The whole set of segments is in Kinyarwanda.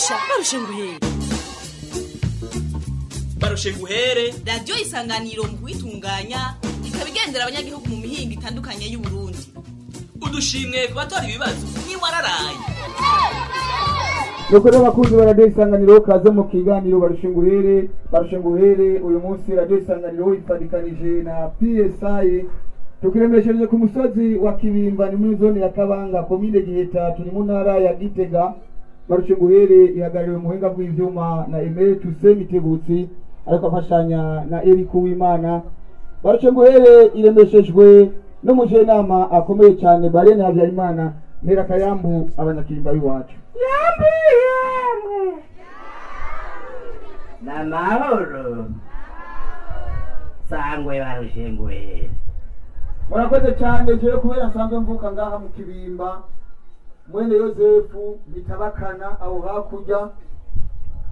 barusha barusha nguhere barushe guhere radiyo isanganiro mu kuyitunganya ikaba igendera abanyagihugu mu mihinga itandukanye y'uburundi. Udushimwe ku batora ibibazo. Ntiwararaye. Nuko rero abakunzi ba radiyo isanganiro kaze mu kiganiro barusha nguhere barusha nguhere uyu munsi radiyo isanganiro ifadikanije na psi tukiremeshereje ku musozi wa kibimba ni muri zone ya kabanga komine giheta turi mu ntara ya gitega. Barusha nguhere ihagarariwe mu buhinga bw'ivyuma na emere tuse mitebutsi ariko afashanya na eric uwimana. Barusha nguhere iremeshejwe n'umujenama akomeye cyane barene habyarimana. Mpera kayambu abanyakirimba b'iwacu. Namahoro sangwe barushe ngwere murakoze cyane jewe kubera nsanzwe mvuka ngaha mu kibimba. Mwene yosefu bitabakana aho hakurya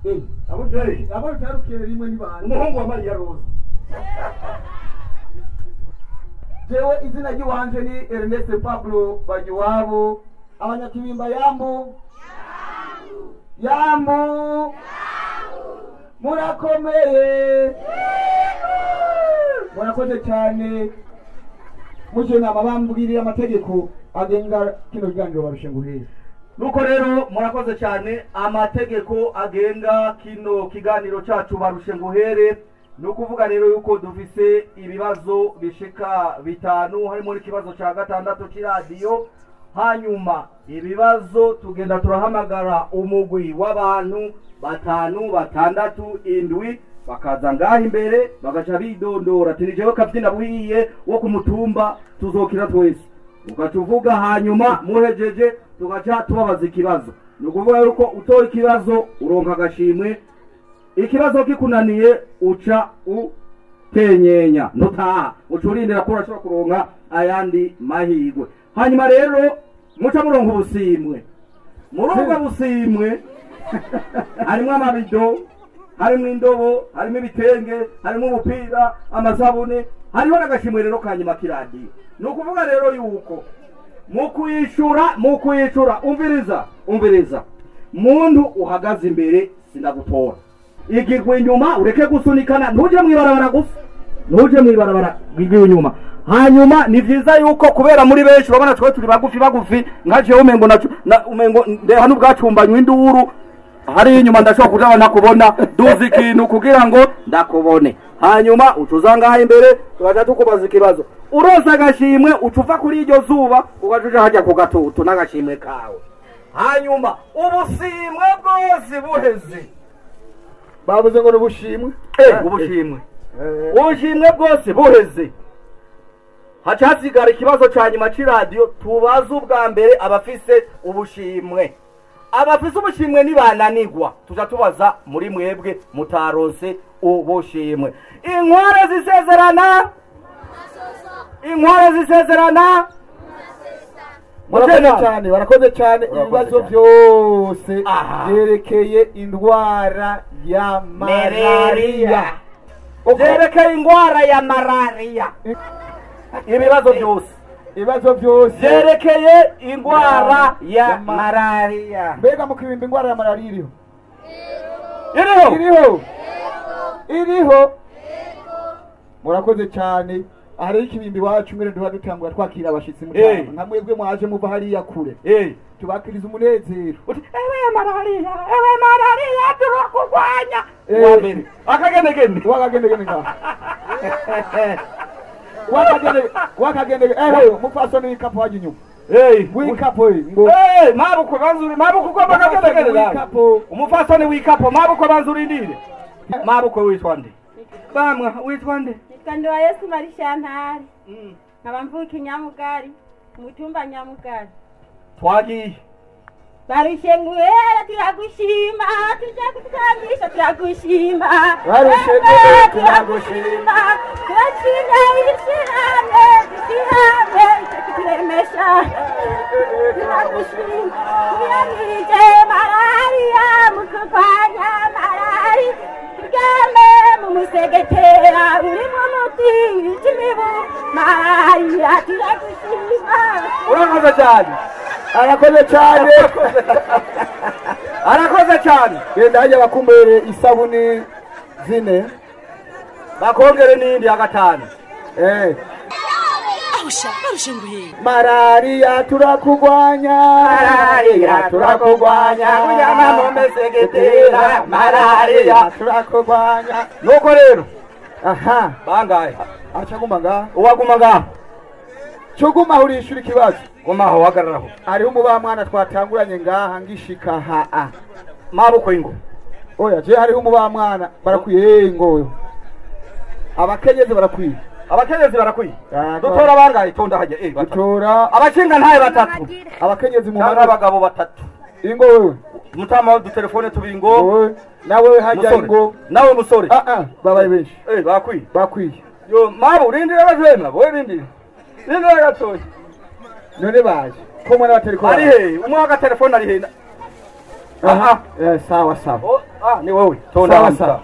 Eh, abo bitarukiye rimwe ni bande umuhungu wa mariya roza jewe izina ry'iwanje ni ernest pablo bagiwabo abanyakibimba yambu. Yambu. Murakomeye. Murakoze cyane. Muje nama bambwiriye amategeko. Agenga kino kiganiro barushe nguhere nuko rero murakoze cyane amategeko agenga kino kiganiro cyacu barushe nguhere ni ukuvuga rero yuko dufise ibibazo bishika bitanu harimo n'ikibazo cya gatandatu cy'iradiyo hanyuma ibibazo tugenda turahamagara umugwi w'abantu batanu batandatu indwi bakaza ngaha imbere bagaca bidondora. Ati nijewe kabyina buhiye wo ku mutumba tuzokira twese. Ugaca uvuga hanyuma muhejeje tugaca tubabaza ikibazo. Ni ukuvuga yuko utora ikibazo uronka agashimwe. Ikibazo kikunaniye uca utenyenya. Ntutaha uca urindira ko urashobora kuronka ayandi mahirwe. Hanyuma rero muca muronka ubusimwe. Muri ubwo busimwe harimo amabido harimo indobo harimo ibitenge harimo umupira amasabune hariho n'agashimwe rero ka nyuma k'iradiyo ni ukuvuga rero yuko mu kuyishura mu kuyishura umviriza umviriza. Muntu uhagaze imbere sinagutora. Igirwa inyuma ureke gusunikana ntujye mu ibarabara gusa. Ntujye mu ibarabara igirwa inyuma. Hanyuma ni byiza yuko kubera muri benshi urabona twe turi bagufi bagufi nka jewe umengo umengo ndeha n'ubwacumbanywe induru. Hari inyuma ndashobora kuja nakubona duzi ikintu kugira ngo ndakubone. Hanyuma uca uza ngaha imbere tugaca tukubaza ikibazo. Uronse agashimwe uca uva kuri iryo zuba ugaca uja hajya ku gatutu n'agashimwe kawe. Hanyuma ubusimwe bwose buheze. Bavuze ngo n'ubushimwe Eh, ubushimwe. Ubushimwe bwose buheze. Haca hasigara ikibazo ca nyuma c'iradiyo tubaze ubwa mbere abafise ubushimwe. Abafise ubushimwe nibananigwa tuja tubaza muri mwebwe mutaronse ubushimwe inkware zisezerana inkware zisezerana Mutena. cyane barakoze cyane. Ibibazo byose byerekeye indwara ya malariya vyerekeye ingwara ya malariya ibibazo byose. ibibazo byose vyerekeye ingwara ya malariya mbega mu kibimba indwara ya malariya iriho. Iriho. Iriho. Murakoze cyane. Aha rero ikibimbi iwacu mbere duha dutangura twakira abashitsi Eh. mutaha nka mwebwe mwaje muva hariya kure. Tubakiriza umunezero. Ewe malariya ewe malariya turakurwanya Eh. Uwa mbere. Akagenegene wakagendegene ngaha wakagende wakagende ehe umupfasoni w'ikapo wajya inyuma w'ikapo eh, ngo. Mabukwe banzuri mabukwe ugomba w'ikapo umufasoni w'ikapo mabukwe banzurindire mabukwe witwa nde bamwa witwa nde nitwa ndiwa yesu marishantari nkaba mvuka i nyamugari umutumba nyamugari. Twagiye barushe nguhera turagushima tuje kutambisha turagushima Barushe Ewe, nguhera, turagushima turashimye ishirahamwe ishirahamwe itakituremesha turagushima tuyamirije malariya mu kurwanya malariya turyame mu musegetera urimo umuti arakoze cyane. Arakoze cyane. Genda hajya bakumbere isabuni zine. Bakongere n'iyindi ya gatanu. Eh. Barushe nguhere malariya turakugwanya. Malariya turakugwanya, kujyana mu misegetera, malariya. turakugwanya. Nuko rero aha. bangahe? Acaguma ngaha uwaguma ngaho cuguma urishura ikibazo. Gumaho uhagararaho hariho umubamwana twatanguranye ngaha ngishika haa maboko y'ingo oya je hariho umubamwana barakwiye. Ngoyo abakenyezi barakwiye. Abakenyezi barakwiye. Dutora bangahe tonda hajya. Eh dutora abashinga ntaye batatu. Abakenyezi mu mano abagabo batatu. Ingo. Wewe mutama w'udutelefone tubiri ngo wowe nawe hajya ingo. Nawe musore. Ah ah babaye benshi. Eh bakwiye. Bakwiye. Yo mabo urindira abajema wowe rindira rindira gatoya none baje. Ko mwana batari ko ari he? Umwe w'agatelefone ari he? Aha. Eh sawa sawa. Oh, ah ni wowe tonda Sawa,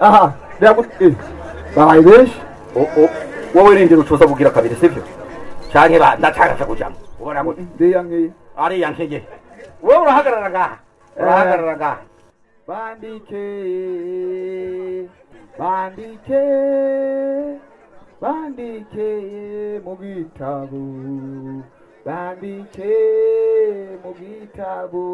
aha. Ndagu eh babaye benshi Oh, oh. wowe rindira ucuza kugira kabiri sivyo canke ba ndacagaje kujamo ubona ngo ndiya ngiye ariya nkege. Wowe urahagarara ngaha urahagarara ngaha bandike. Bandike. Bandike mu gitabo bandike mu gitabo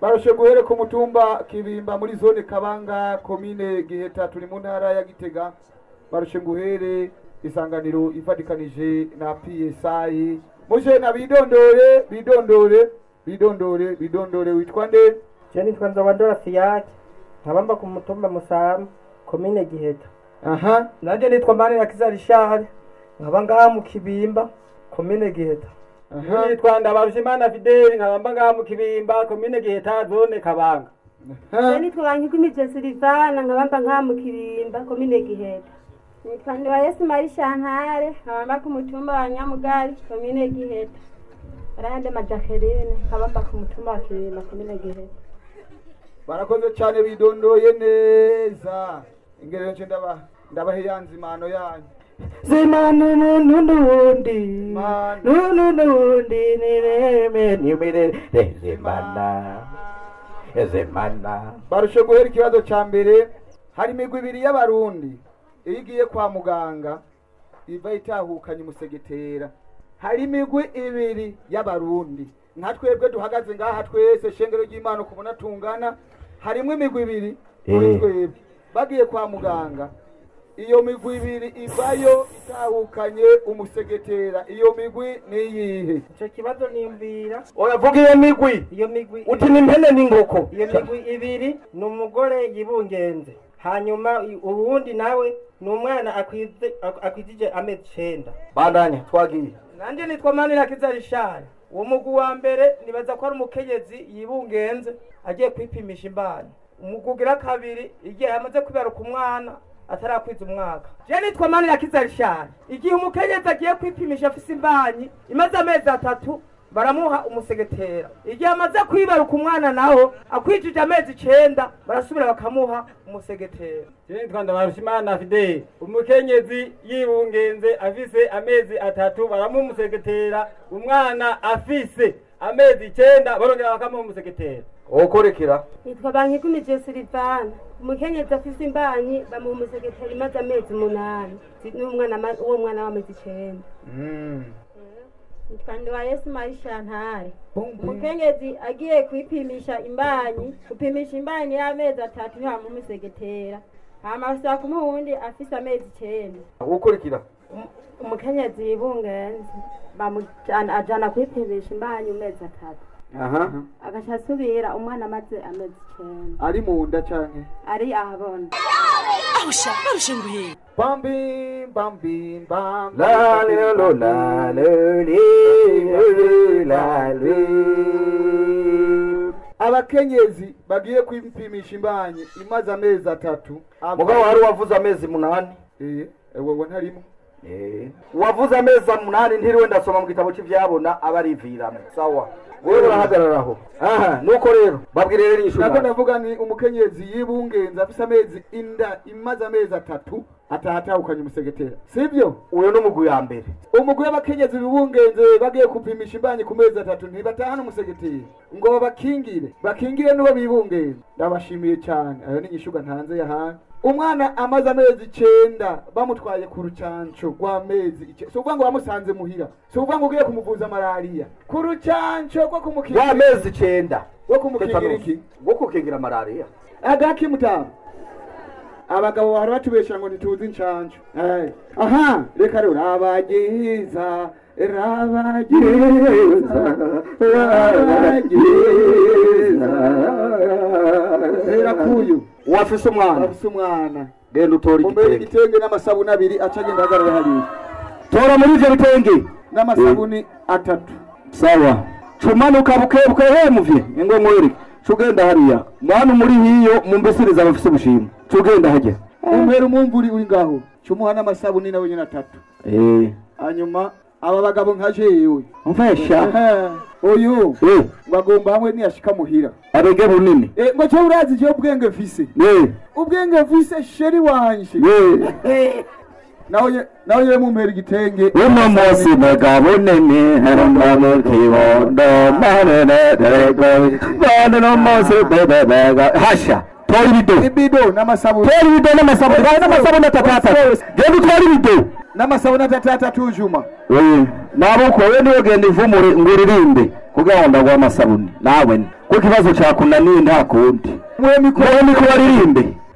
barashe guhere ku mutumba kibimba muri zone kabanga komine giheta turi mu ntara ya gitega. Barashe nguhere isanganiro ifatikanije na psi muje na bidondore bidondore bidondore bidondore witwa nde? Je nitwa Nzobandora Fiyake nkabamba ku mutumba Musama komine Giheta. Aha nanje nitwa Manirakiza Richard nkaba ngaha mu Kibimba komine Giheta. Nitwa Ndabarushimana Fideli nkabamba ngaha mu Kibimba komine Giheta zone Kabanga. Nitwa bankigumije Silivana nkabamba nka mu Kirimba komine Giheta. Nitwa Ndiwa Yesu Mari Shantare nkabamba ku mutumba wa Nyamugari komine Giheta. Rande Majakerine nkabamba ku mutumba wa Kirimba komine Giheta. Barakoze cyane bidondoye neza. Ingerero nce ndaba ndabahe ya nzimano yanyu. Zimana nunundi Mana. nunundi nireme nimirere zimana zimana barushe guhera ikibazo cya mbere hari imigwi ibiri y'abarundi. Iyo igiye kwa muganga iva itahukanye umusegetera. Hari imigwi ibiri y'abarundi. Nka twebwe duhagaze ngaha twese shengero ry'imana ukubona tungana harimo imigwi ibiri muri Eh. twebwe. Bagiye kwa muganga. Iyo migwi ibiri ivayo itahukanye umusegetera. Iyo migwi ni iyihe ico kibazo niyumvira oyavuga iyo migwi? Iyo migwi uti ni impene n'ingoko iyo migwi ibiri ni umugore yibungenze. Hanyuma i- uwundi nawe ni umwana akwizije amezi icenda. Bandanya twagiye nanje nitwa manirakiza rishari uwo mugwi wa mbere nibaza ko ari umukenyezi yibungenze agiye kwipimisha imbanyi umugwi ugira kabiri igihe yamaze kwibaruka umwana atarakwiza umwaka. Je nitwa manirakiza rishari igihe umukenyezi agiye kwipimisha afise imbanyi imaze amezi atatu baramuha umusegetera. Igihe amaze kwibaruka umwana naho akwijije amezi icenda barasubira bakamuha umusegetera. Nitwa ndabarushimana fideli umukenyezi yibungenze afise amezi atatu baramuha umusegetera. Umwana afise amezi icenda barongera bakamuha umusegetera. Wokorekera nitwa bankigumije Silivana umukenyezi afise imbanyi bamuha umusegetera imaze amezi umunani. Uwo mwana w'amezi icenda. Nitwa Ndiwa Yesu Mari Shantare umukenyezi agiye kwipimisha imbanyi gupimisha imbanyi y'amezi atatu ntibamuha umusegetera hama basaba kumuha uwundi afise amezi icenda. Wokorekera umukenyezi yibungenze bamujana ajana kwipimisha imbanyi amezi atatu aha. Agaca asubira umwana amaze amezi icenda ari mu nda canke? Ari ahabona. Ahusha barushe nguhere bambi bambi bambi. La la la la la la la la. abakenyezi bagiye kwipimisha imbanyi imaze amezi atatu. Mugabo wari wavuze amezi munani? Eh, wowe ntarimo wavuze amezi munani ntiriwe ndasoma mu gitabo cy'ivyabona aba ariviramo sawa. Wewe urahagararaho? Aha nuko rero. Babwire rero ishuri ndavuga ni umukenyezi yibungenze afise amezi inda imaze amezi atatu atahatahukanye umusegetera. Sibyo uyo n'umugwi wa mbere. Umugwi w'abakenyezi bibungenze bagiye kupimisha imbanyi ku mezi atatu ntibatahana umusegetera. Ngo babakingire. Bakingire n'uwo bibungenze. Ndabashimiye cyane ayo ni inyishuga ntanze yahana umwana amaze amezi icenda bamutwaye ku rucanco rw'amezi icenda si ukuvuga ngo bamusanze muhira. Si ukuvuga ngo ugiye kumuvuza malariya. Ku rucanco rwo kumukingira w'amezi icenda rwo kumukingira iki? wo kukingira malariya. Agaki mutamu abagabo bahora batubesha ngo ntituzi inshanjo Eh, aha! Reka rero rabagiza rabagiza rabagiza hera kuyu wafise umwana wafise umwana genda utora igitenge. igitenge n'amasabuni abiri aca agenda ahagarara hariya. Tora muri ivyo bitenge. N'amasabuni atatu. Sawa. Cumanuka bukebuke hemuvye ingo mwereke cugenda hariya. Mwana muri hiyo mumbeseriza abafise ubushimwe. Cugenda hajya. Umwera umwumvuri uri ngaho. Cumuha n'amasabuni nawe nyene atatu. Eh. Hanyuma aba bagabo nka jewe mfasha Ehe, uyu bagomba hamwe niyashika muhira. Arege bunini Eh, ngo cyo urazi je ubwenge mfise ubwenge mfise sheri wanje nawe ye- mumpera igitenge uno munsi mugabo nini haramba mu kibondo manenederego bane no munsi bebebega hasha tora ibido ibido n'amasabuni tora ibido n'amasabuni atatu atatu genda utwara ibido n'amasabuni atatu atatu juma nabuko we ni we genda ivumure ngo uririmbe kugira ngo amasabuni nawe kuko ikibazo cyakunaniye nta kundi mwe mikoro aririmbe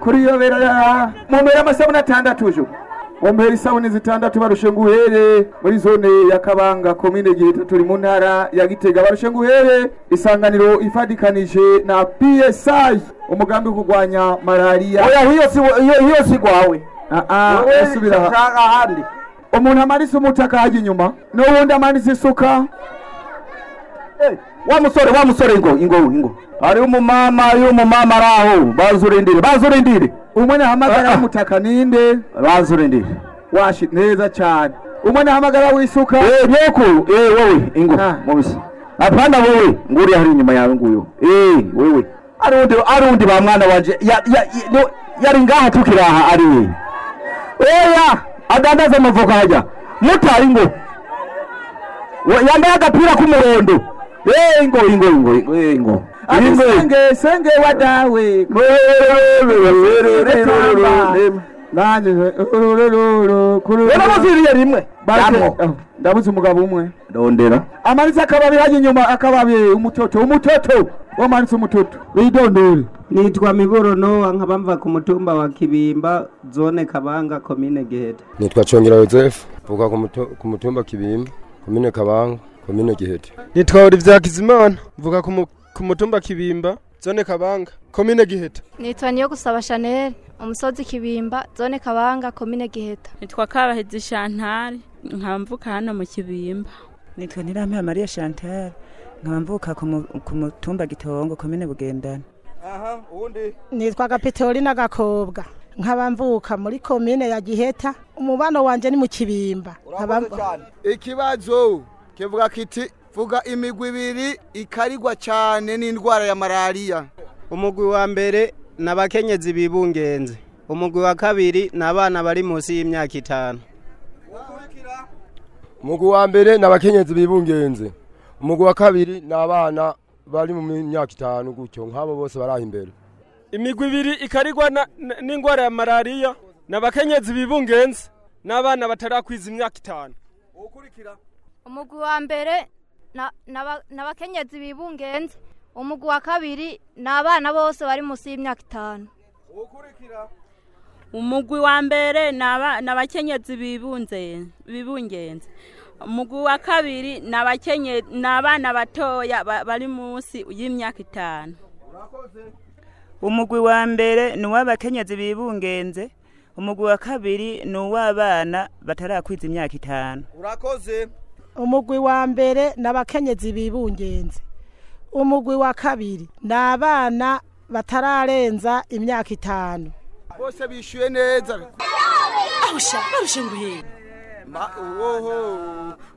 kuri yobera mumpera amasabuni atandatu jo mumpera isabuni zitandatu barushe nguhere muri zone ya kabanga komine gihita turi mu ntara ya gitega. Barushe nguhere isanganiro ifadikanije na psi umugambi wo kurwanya malariya oya hiyo si hiyo hiyo si gwawe. Ah, ah, subira. aha. ahandi umuntu amanitse umutaka hajya inyuma. N'uwundi amanitse isuka. Wa musore wa musore ingo ingo ingo. Ari umumama ari umumama ari aho. Baza urindire baza urindire umwe nahamagara Ah, ah. w'umutaka ninde? Baza urindire washi neza cyane. Umwe nahamagara w'isuka. Eh nyoko eh wowe ingo Ah. mubisi. Apana wowe nguri hari inyuma yawe nguyo. Eh wewe. Ari undi ari undi ba mwana wanje. Yari ngaha tukiraha ari we. Oya adandaza amavoka hajya. Mutari ngo. Yambaye agapira k'umuhondo. Ingo ingo ingo ingo ingo. Ati Ingo. senge senge wadawe nanjye yarabaviriye rimwe ndabuze umugabo umwe ndondera amanitse akababi hajya inyuma akababi umutoto umutoto wamanitse umutoto widondore nitwa miburo nowa nkaba mva ku mutumba wa kibimba zone kabanga komine giheta nitwa Congera ku muto- ku mutumba Kibimba komine Kabanga komine Giheta nitwa Olivier Kizimana mvuga ku mu- ku mutumba Kibimba zone Kabanga komine Giheta nitwa niyo gusaba Chanel umusozi kibimba zone kabanga komine giheta. Nitwa kabahezi shantari nkaba mvuka hano mu kibimba. Nitwa ntirampeha mariya chantal nkaba mvuka ku mu- ku mutumba gitongo komine bugendana. Aha uwundi? Nitwa gapitori n'agakobwa nkaba mvuka muri komine ya giheta umubano wanje ni mu kibimba. Ikibazo? Kivuga kiti vuga imigwi ibiri ikarigwa cyane n'indwara ya malariya. Umugwi wa mbere ni abakenyezi bibungenze. Umugwi wa kabiri ni abana bari munsi y'imyaka itanu. Umugwi wa mbere ni abakenyezi bibungenze. Umugwi wa kabiri ni abana bari mu myaka itanu gutyo. Nk'abo bose bari aho imbere. Imigwi ibiri ikarigwa n'ingwara ya malariya. Ni abakenyezi bibungenze. N'abana batarakwiza imyaka itanu. Umugwi wa mbere ni abakenyezi bibungenze umugwi wa kabiri ni abana bose bari munsi y'imyaka itanu. Umugwi wa mbere ni aba- ni abakenyezi bibungenze umugwi wa kabiri ni abana batoya ba- bari munsi y'imyaka itanu. Umugwi wa mbere ni uw'abakenyezi bibungenze umugwi wa kabiri ni uw'abana batarakwiza imyaka itanu. Urakoze. Umugwi wa mbere ni abakenyezi bibungenze umugwi wa kabiri ni abana batararenza imyaka itanu. Bose bishyuye neza. Arusha arusha nguhere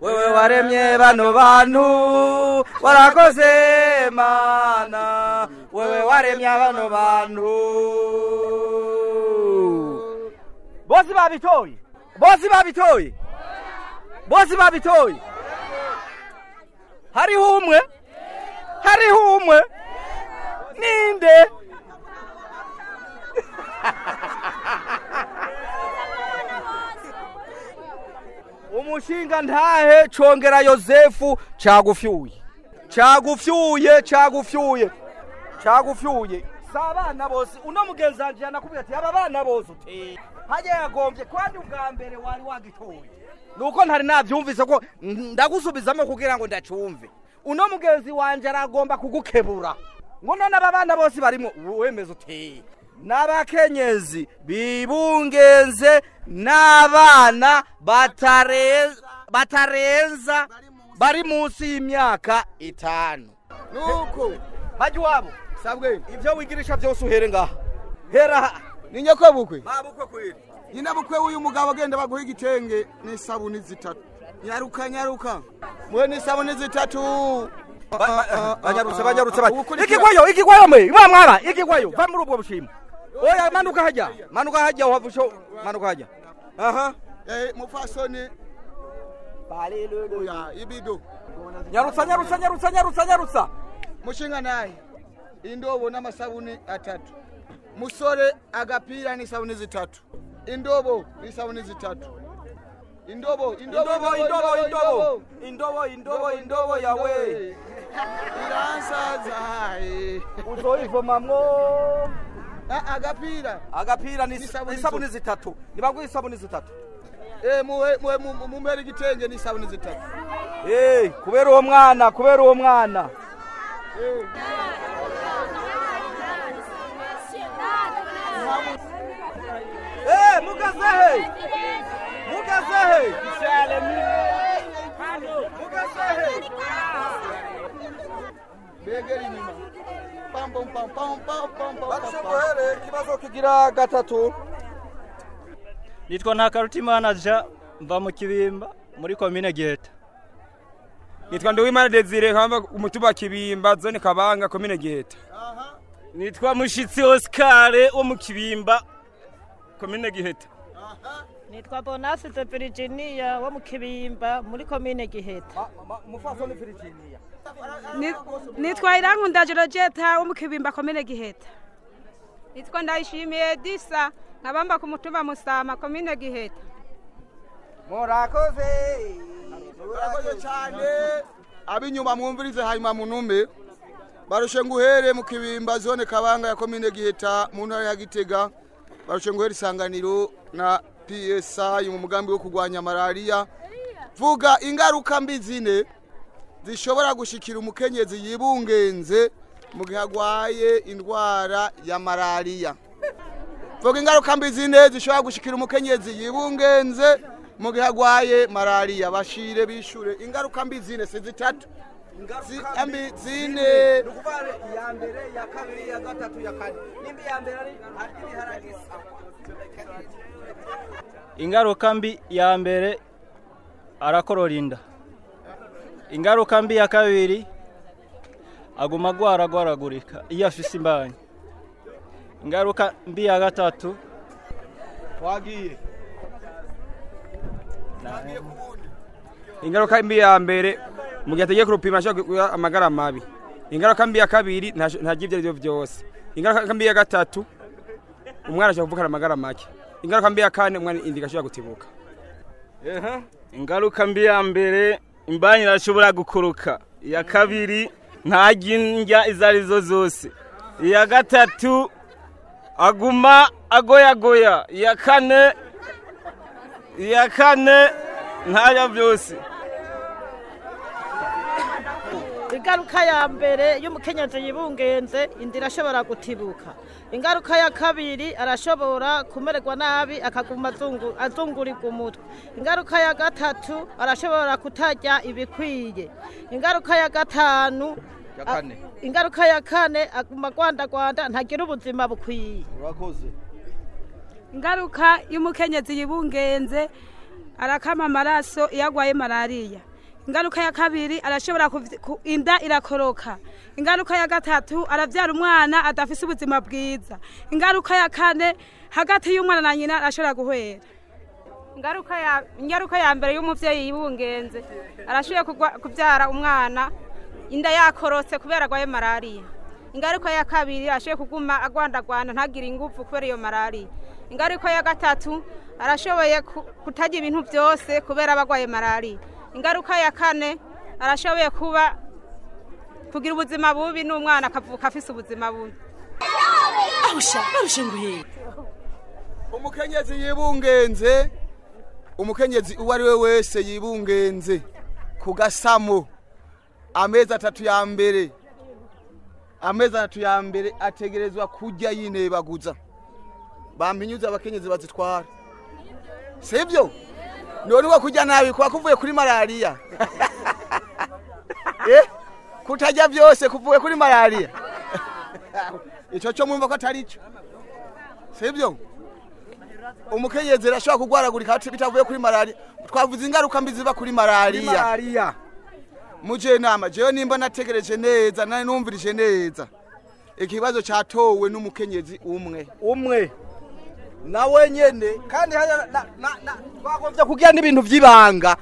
wewe waremye bano bantu warakoze mana. Wewe waremye bano bantu. Bose babitoye bose babitoye. Bose babitoye hariho umwe hariho umwe ninde? Umushinga ntahe congera yosefu cagufyuye. Cagufyuye cagufyuye. Cagufyuye. Si abana bose uno mugenzi wanje yanakubwira ati aba bana bose uti hajya yagombye kandi ubwa mbere wari wagitoye? Nuko ntari navyumvise ko ndagusubizamo kugira ngo ndacumve uno mugenzi wanje aragomba kugukebura. Ngo none aba bana bose barimo wemeza uti n'abakenyezi bibungenze n'abana batare- batarenza bari munsi y'imyaka itanu. Nuko. Hajya iwabo sabwe. ibyo wigirisha byose uhere ngaha? Hera. Ni nyakwe bukwe. Babukwe kweli nyina bukwe w'uyu mugabo agenda baguha igitenge n'isabuni zitatu. Nyaruka nyaruka. Mwe n'isabuni zitatu. Banyarutse banyarutse banyarutse ikigwayo ikigwayo mwe. Mwa mwara. Ikigwayo. Va muri ubwo bushimo oya manuka hajya. Manuka hajya wavusho manuka hajya. Aha. Eh mufasoni. Haleluya ibido nyarutsa nyarutsa nyarutsa nyarutsa nyarutsa mushinga naye. Indobo n'amasabuni atatu. Musore agapira n'isabuni zitatu indobo n'isabuni zitatu indobo indobo indobo indobo indobo indobo indobo. yawe. iransaza uzoyivomamwo agapira agapira ni isabuni zitatu nibaguha isabuni zitatu eh mumere igitenge n'isabuni zitatu eh kubera uwo mwana kubera uwo mwana Eh, mugazehe mugazehe mugazehe begera inyuma pam pam pam pam pam pam pam bashobohere ikibazo kigira gatatu nitwa ntakarutimana ja mva mu kibimba muri komine giheta nitwa nduwimana desire nkaba umutuba kibimba zone kabanga komine giheta. Nitwa mushitsi oscar wo mu kibimba. Komine giheta. Nitwa bonasi de virginia wo mu kibimba muri komine giheta. Mufasoni virginia. Nitwa irankunda jorojeta wo mu kibimba komine giheta. Nitwa ndayishimiye disa nkabamba ku mutumba musama komine giheta. Murakoze! Murakoze cyane. Abinyuma mwumvirize hanyuma munume barushe nguhere mu kibimba zone kabanga ya komine giheta mu ntara ya gitega. Barushe nguhere isanganiro na psi mu mugambi wo kurwanya malariya. Vuga ingaruka mbi zine zishobora gushikira umukenyezi yibungenze mu gihe agwaye indwara ya malariya. Vuga ingaruka mbi zine zishobora gushikira umukenyezi yibungenze mu gihe agwaye malariya. Bashire bishure. Ingaruka mbi zine si zitatu. Zine. Ni ukuvuga iya mbere iya kabiri iya gatatu iya kane. Nimba iya mbere ari ibiharagisa ingaruka mbi ya mbere arakorora inda. Ingaruka mbi ya kabiri aguma agwara agwaragurika iyo afise imbanyi ingaruka mbi ya gatatu wagiye ingaruka mbi ya mbere mu gihe ategiye kurupima ashobora amagara mabi. Ingaruka mbi ya kabiri ntarya ibyo ari byo byose. Ingaruka mbi ya gatatu umwana ashobora kuvukana amagara make. Ingaruka mbi ya kane umwana indi ashobora gutibuka. Ingaruka mbi ya mbere imbanyi irashobora gukuruka. Iya kabiri ntarya indya izo ari zo zose. Iya gatatu aguma agoyagoya. Iya kane iya kane ntarya byose. Ingaruka ya mbere y'umukenyezi yibungenze inda irashobora gutibuka. Ingaruka ya kabiri arashobora kumererwa nabi akaguma azungu- azungurirwa umutwe. Ingaruka ya gatatu arashobora kutarya ibikwiye. Ingaruka ya gatanu ya kane. ingaruka ya kane aguma agwandagwanda ntagira ubuzima bukwiye. Ingaruka y'umukenyezi yibungenze arakama amaraso iyo agwaye malariya. Ingaruka ya kabiri arashobora inda irakoroka. Ingaruka ya gatatu arabyara umwana adafise ubuzima bwiza. Ingaruka ya kane hagati y'umwana na nyina arashobora guhwera. Ingaruka ya mbere y'umuvyeyi yibungenze arashoboye kubyara umwana inda yakorotse kubera agwaye malariya. Ingaruka ya kabiri arashoboye kuguma agwandagwana ntagire ingufu kubera iyo malariya. Ingaruka ya gatatu arashoboye ku- kutarya ibintu byose kubera aba agwaye malariya. Ingaruka ya kane arashoboye kuba kugira ubuzima bubi n'umwana akavuka afise ubuzima bubi. Umukenyezi yibungenze umukenyezi uwo ari we wese yibungenze. Ku gasamo amezi atatu ya mbere amezi atatu ya mbere ategerezwa kurya yinebaguza. Bampinyuze abakenyezi bazitwara. Sibyo? None uwo kurya nabi kuba kuvuye kuri malariya. Eh? Kutarya byose kuvuye kuri malariya. Icyo cyo mwumva ko atari cyo. Sibyo umukenyezi arashobora kurwaragurika bitavuye kuri malariya. Twavuze ingaruka mbi ziva kuri malariya. Malariya. Muje nama jewe nimba nategereje neza nari numvirije neza. Ikibazo cyatowe n'umukenyezi umwe. Umwe. Kandi na- na- na- twagombye kugira n'ibintu vy'ibanga.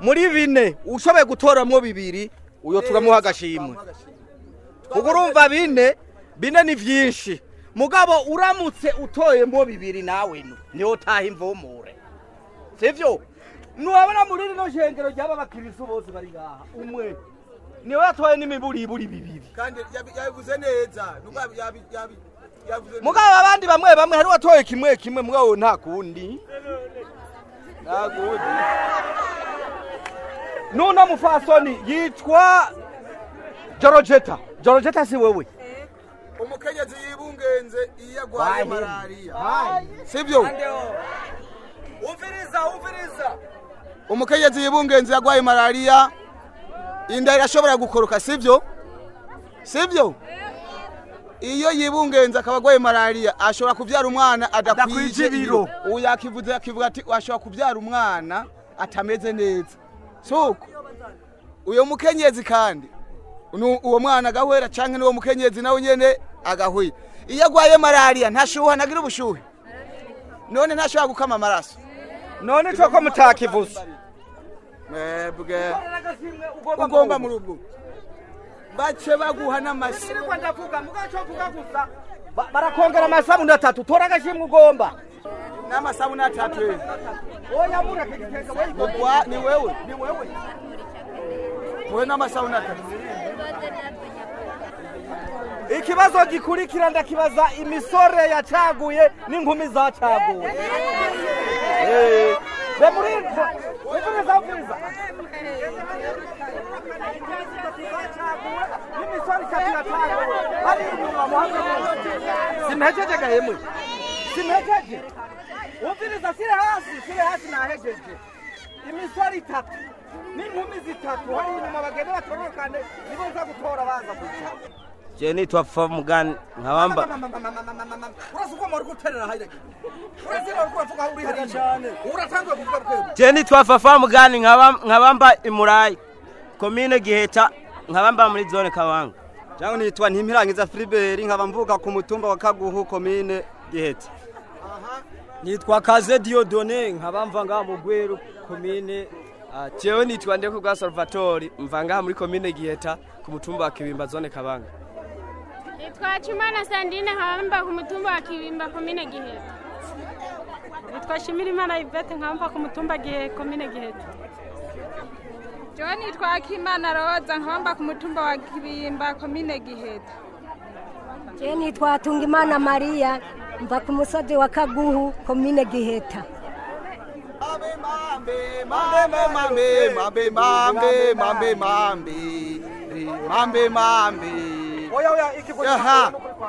Muri bine ushoboye gutoramwo bibiri uyo turamuha agashimwe. Kuko urumva bine bine ni vyinshi. Mugabo uramutse utoyemwo bibiri nawe ni ho utaha imvumure sivyo? Nuwabona muri rino shengero ry'aba bakirisu bose bari ngaha. Umwe. Niwe yatoye n'imiburiburi bibiri. Kandi yabi- yabivuze neza. Mugabo abandi bamwe bamwe hari watoye kimwe kimwe mugabo nta kundi. Nta kundi. Nuno mufasoni yitwa jorojeta jorojeta si wewe. Umukenyezi yibungenze iyo agwaye malariya. Sibyo umviriza umviriza. Umukenyezi yibungenze yagwaye malariya. Inda irashobora gukoroka sibyo sibyo iyo yibungenze akaba agwaye malariya ashobora kubyara umwana adakwije ibiro. ubu yakivuze akivuga ati ashobora kubyara umwana atameze neza. Suko uyo mukenyezi kandi uwo mwana agahwera canke n'uwo mukenyezi nawe nyene agahwera iyo agwaye malariya ntashuha nagira ubushuhe. None ntashobora gukama amaraso. None cyo ko mutakivuze. Mwebwe. Ugomba mu rugo. Bace baguha n'amasi. Ba- barakongera amasabuni atatu tora agashimwe ugomba n'amasabuni atatu eh. oya mureke igitenge we Mugwa ni wewe. Ni wewe. Muhe n'amasabuni atatu. Ikibazo gikurikira ndakibaza imisore yacaguye n'inkumi zacaguwe. Eh, be muri umviriza umviriza n'imisore itatu yacaguwe hari inyuma muhamwe simpejeje gahemwe simpejeje umviriza sire hasi sire hasi nahejeje imisore itatu n'inkumi zitatu hari inyuma bagenda batorokane nibo nza gutora baza kuca je nitwa pfa mugani nkabamba urasi uko muri guterera hayirege urasi uri kuvuga uri hariya cyane uratanguye kuvuga bwebo je nitwa pfa mugani nkaba- nkabamba imurayi komine giheta nkabamba muri zone kabanga Jangu nitwa Ntimpirangiza Filibert nkaba mvuka ku mutumba wa Kaguhu komine Giheta. nitwa kaze diodone nkaba mva ngaha mu gweru komine ah, jewe nitwa ndeko bwa salvatori mva ngaha muri komine giheta ku mutumba wa kibimba zone kabanga Nitwa Chumana Sandine nkaba ku mutumba wa Kibimba komine Giheta. nitwa Shimirimana Yvette nkaba ku mutumba komine Giheta njyewe nitwa Akimana roza nkabamba ku mutumba wa kibimba komine giheta. Njyewe nitwa Tungimana mariya mva ku musozi wa kaguhu komine giheta.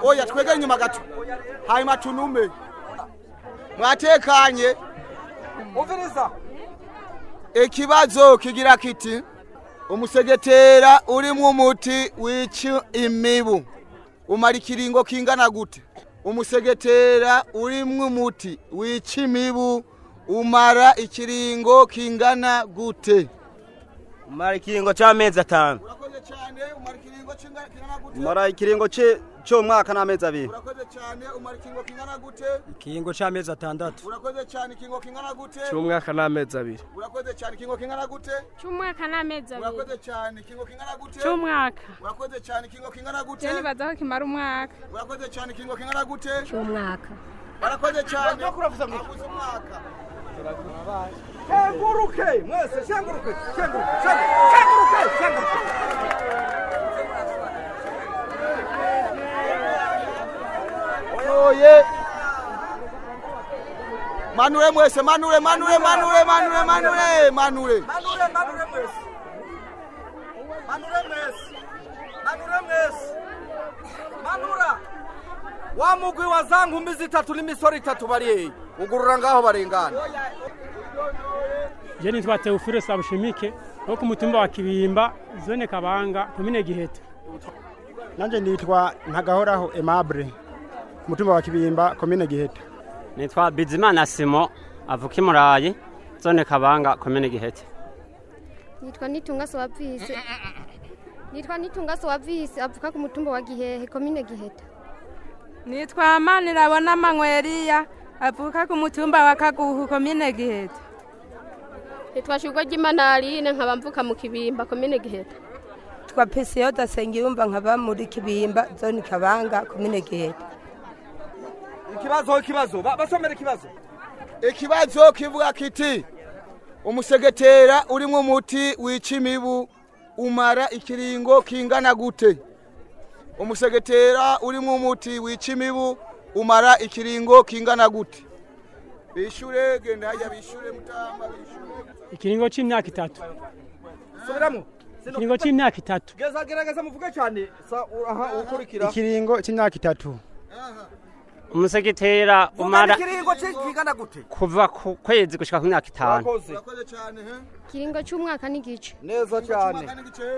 Oya twegere inyuma gato hanyuma tunume mwatekanye. Uviriza. Ikibazo kigira kiti umusegetera urimo umuti wica imibu. Umara ikiringo kingana gute? Umusegetera urimo umuti wica imibu umara ikiringo kingana gute? Umara ikiringo cy'amezi atanu. Mara ikiringo ce- c'umwaka n'amezi abiri. Urakoze cyane umara ikiringo kingana gute? Ikiringo c'amezi atandatu. Urakoze cyane ikiringo kingana gute? C'umwaka n'amezi abiri. Urakoze cyane ikiringo kingana gute? Cy'umwaka n'amezi abiri. Urakoze cyane ikiringo kingana gute? Cy'umwaka urakoze cyane ikiringo kingana gute? Je nibaza ko kimara umwaka. Urakoze cyane ikiringo kingana gute? Cy'umwaka barakoze cyane. Abuze umwaka. Shenguruke mwese shenguruke shenguruke shenguruke shenguruke oye. Manure mwese manure manure manure manure manure manure manure manure mwese manure mwese manure mwese manura. Wa mugwi wa za nkumi zitatu n'imisoro itatu bari ugurura ngaho barengana je nitwa Teofile Sabushimike wo ku mutumba wa Kibimba zone Kabanga komine Giheta. Nanje nitwa ntagahoraho Aimable ku mutumba wa Kibimba komine Giheta. Nitwa bizimana simo avuka i murayi zone kabanga komine gihete nitwa nitunga sowavisi nitwa nitunga sowavisi avuka ku mutumba wa gihehe komine giheta. Nitwa manirabona manyweriya avuka ku mutumba wa kaguhu komine giheta. Nitwa shugwa ry'imana aline nkaba mvuka mu kibimba komine giheta. Twa pesiyo dasengiyumva nkaba muri kibimba zone kabanga komine giheta. Ikibazo ikibazo Ba- basomera ikibazo. Ikibazo kivuga kiti umusegetera urimo umuti wica imibu umara ikiringo kingana gute? Umusegetera urimo umuti wica imibu umara ikiringo kingana gute? Bishure genda hajya bishure mutamba bishure. Ikiringo c'imyaka itatu. Subiramo. Ikiringo c'imyaka itatu. Geza gerageza muvuge cyane. Ukurikira. Ikiringo c'imyaka itatu. Umusegetera umara kuva ku kwezi gushika ku myaka itanu. Ikiringo cy'umwaka n'igice. Neza cyane.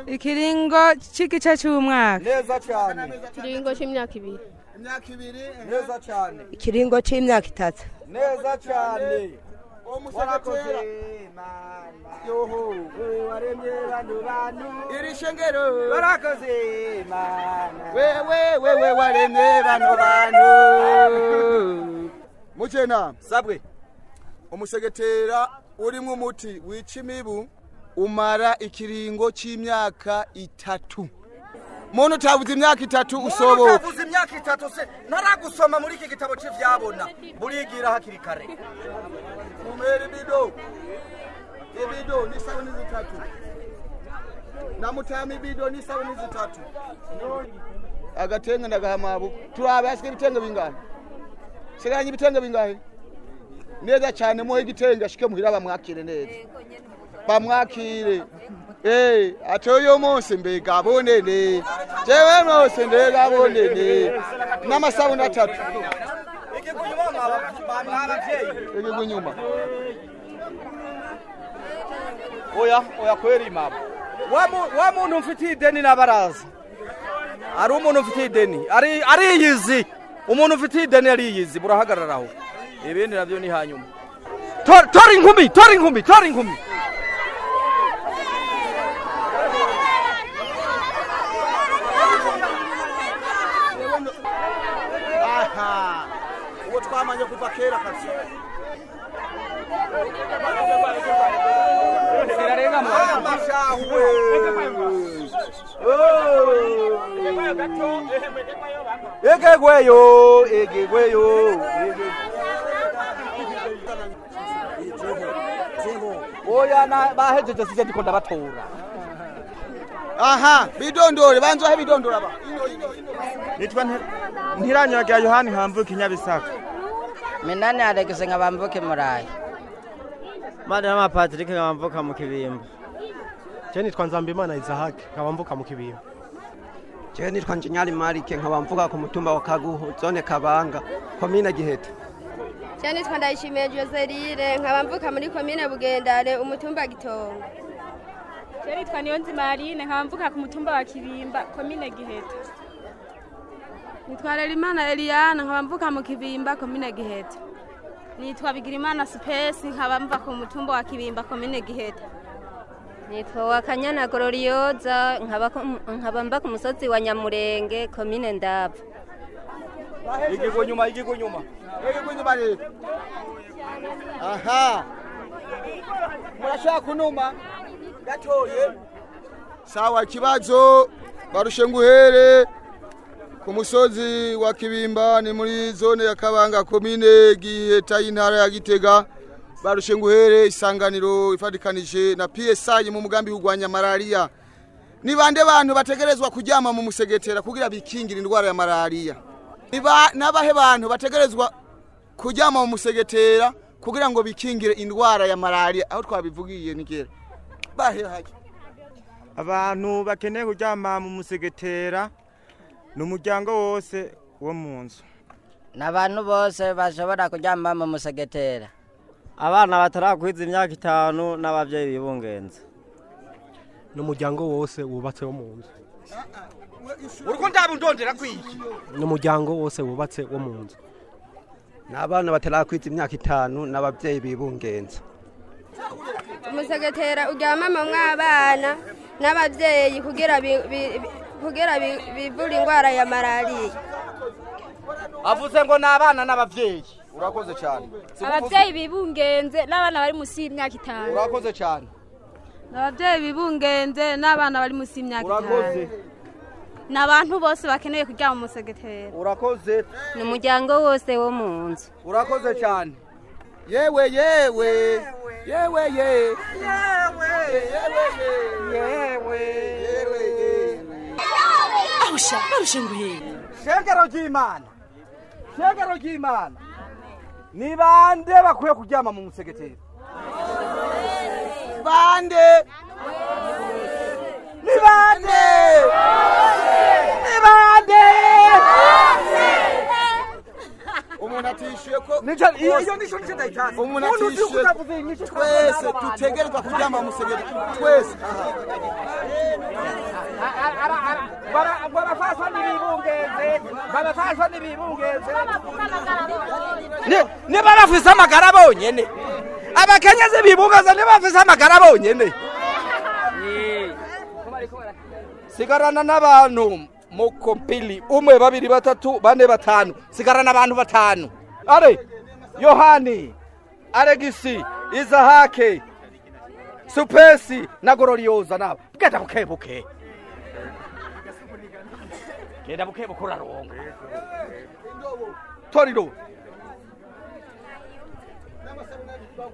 ikiringo cy'igice cy'umwaka neza cyane. Ikiringo cy'imyaka ibiri. Imyaka ibiri neza cyane. Ikiringo c'imyaka itatu. Neza cyane. Warakoze yoho waremye bano bantu iri shengero warakoze mana wewe wewe waremye bano. Bantu mukena. Sabwe. Umusegetera urimo umuti wica imibu umara ikiringo c'imyaka itatu. Muntu utavuze imyaka itatu usoboka utavuze imyaka itatu se naragusoma muri iki gitabo cy'ivyabona burigira hakiri kare. Mumera ibido ibido n'isabuni zitatu. Namutama ibido n'isabuni zitatu. Agatenge ndagahamabu turabe hasigaye ibitenge bingahe sigaranye ibitenge bingahe? Neza cyane muhe igitenge ashike muhira bamwakire neza. Bamwakire. Eh, ate uyu munsi mbega bonene. Jewe mwose mbega bonene. N'amasabuni atatu igigwa inyuma oya oya kweri mama. Wa mu- wa muntu mfitiye ideni n'abaraza ari umuntu mfitiye ideni? Ari ariyizi umuntu ufitiye ideni ariyizi burahagararaho. Ibindi nabyo ni hanyuma tora inkumi tora inkumi tora inkumi kera kabisa Ah, egegweyo egegweyo ege- oya bahejeje sije ndiko ndabatora. Aha bidondore banza bidondora aba. Nitwa ntiranyaga yohani hamvuka inyabisaka minani alegise nkabambuke murayi mani n'amapatirike nkamvuka mu kibimba je nitwa nzambimana izahake nkaba mvuka mu kibimba jewe nitwa njinyari marike nkaba mvuga ku mutumba wa kaguhu zone kabanga komine giheta Je nitwa Ndayishimiye Joseline nkaba mvuka muri komine Bugendane umutumba Gitongo. Je nitwa Niyonzima Aline nkaba mvuka ku mutumba wa Kibimba komine Giheta. Nitwa Lerimana Eliana nkaba mvuka mu Kibimba komine Giheta. Nitwa Bigirimana Space nkaba mva ku mutumba wa Kibimba komine Giheta. Nitwa Wakanyana Glorioza nkaba mba ku musozi wa Nyamurenge komine Ndava. igigwa nyuma igigwa nyuma. Igigwa nyuma rero. Aha. Murashaka kunuma? Gatoye sawa ikibazo barushe nguhere. Ku musozi wa kibimba ni muri zone ya kabanga komine giheta y'intara ya gitega. Barushe nguhere isanganiro ifatikanije na psi mu mugambi w'urwanya malariya ni bande bantu bategerezwa kuryama mu musegetera kugira bikingire indwara ya malariya n'abahe bantu bategerezwa kuryama mu musegetera kugira ngo bikingire indwara ya malariya aho twabivugiye ni kera. Bahe hake abantu bakeneye kuryama mu musegetera ni umuryango wose wo mu nzu. N'abantu bose bashobora kuryama mu musegetera. Abana batarakwiza imyaka itanu n'ababyeyi bibungenze. Ni umuryango wose wubatse wo mu nzu. Ni umuryango wose wubatse wo mu nzu. Ni abana batarakwiza imyaka itanu n'ababyeyi bibungenze. Umusegetera uryamamo mw'abana n'abavyeyi kugira bi- bi- bi- kugira bi- bivure indwara ya malariya. avuze ngo ni abana n'ababyeyi. Urakoze cyane. Abavyeyi bibungenze n'abana bari musi y'imyaka itanu. urakoze cyane. Abavyeyi bibungenze n'abana bari musi y'imyaka urakoze. Ni abantu bose bakeneye kuryama mu musegetera. urakoze. Ni umuryango wose wo mu nzu. urakoze cyane. Yewe yewe. Yewe ye. Ahusha barushe nguhere shengero ry'imana shengero ry'imana ni bande bakwiye kuryama mu musegetera bande ni bande ni bande umuntu atishyuye ko iyo nico nico ndayitazi umuntu atishyuye twese dutegerezwa kuryama mu musegetera twese. Barafashwa n'ibibungenze barafashwa n'ibibungenze niba bafise amagara bonyene. Abakenyezi bibungenze niba bafise amagara bonyene. Sigarana n'abantu. Muko pili umwe babiri batatu bane batanu. Sigarana abantu batanu. Are yohani aregisi izahake supesi na gororioza nabo bwenda bukebuke genda bukebuke uraronga toriro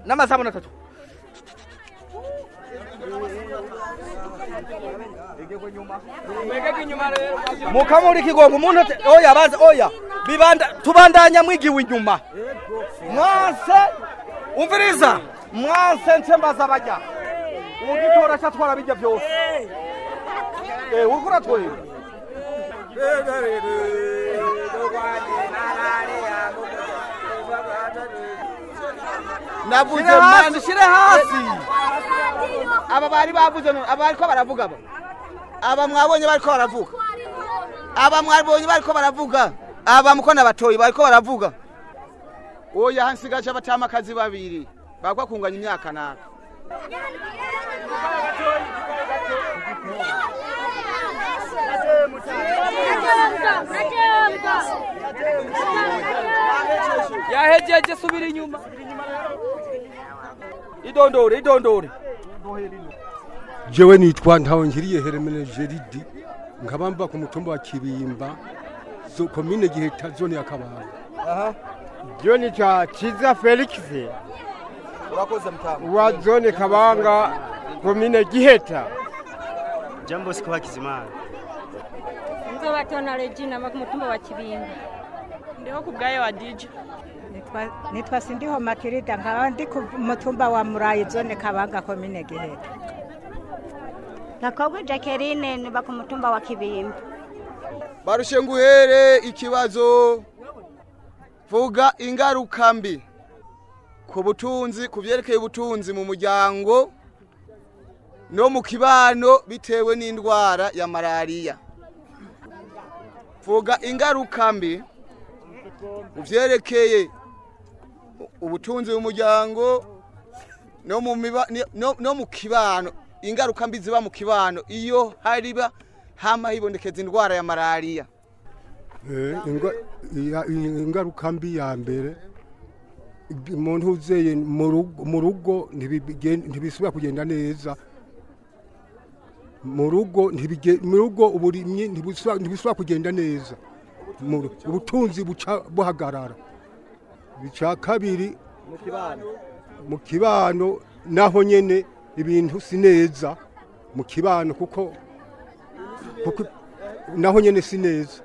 n'amasabune atatu mukamuri kigongo umuntu oya baza oya tubandanya mwigiwe inyuma. Mwase umviriza mwase ntembaza abajya ugitora cyatwara bijya byose. Eh uriko uratwera navuze mani- shire hasi. aba bari bavuze none aba bariko baravuga aba aba mwabonye bariko baravuga. Aba mwabonye bariko baravuga. Aba mukona batoyi bariko baravuga. Oya hansigaje abatamakazi babiri. Bagwa kunganya imyaka naka yahejeje subira inyuma. Idondore idondore jewe nitwa ntawongiriye heremene geridi nkaba mva ku mutumba wa kibimba zo komine giheta zone ya kabanga jewe nitwa ciza felix. Urakoze mutama wa zone kabanga komine giheta. Jambo siku hakizimana Nzobatona Regina ku mutumba wa Kibimba. Ndiho ku bwayo wa DJ. Nitwa- nitwa sindiho matirida nkaba ndi ku mutumba wa murayi zone kabanga komine giheta. Gakobwa jacqueline niba ku mutumba wa kibimba. Barushe nguhere ikibazo. Vuga ingaruka mbi ku butunzi ku byerekeye ubutunzi mu muryango no mu kibano bitewe n'indwara ya malariya. Vuga ingaruka mbi mu byerekeye ubutunzi mu muryango no mu kibano ingaruka mbi ziba mu kibano. Iyo hariba hama hibonekeza indwara ya malariya. Eh, ingaruka mbi ya mbere umuntu uzeye mu rugo- ntibisubira kugenda neza. Mu rugo ntibisubira kugenda neza. Ubutunzi buca buhagarara. Icya kabiri mu kibano naho nyene ibintu si neza mu kibano kuko naho nyene si neza.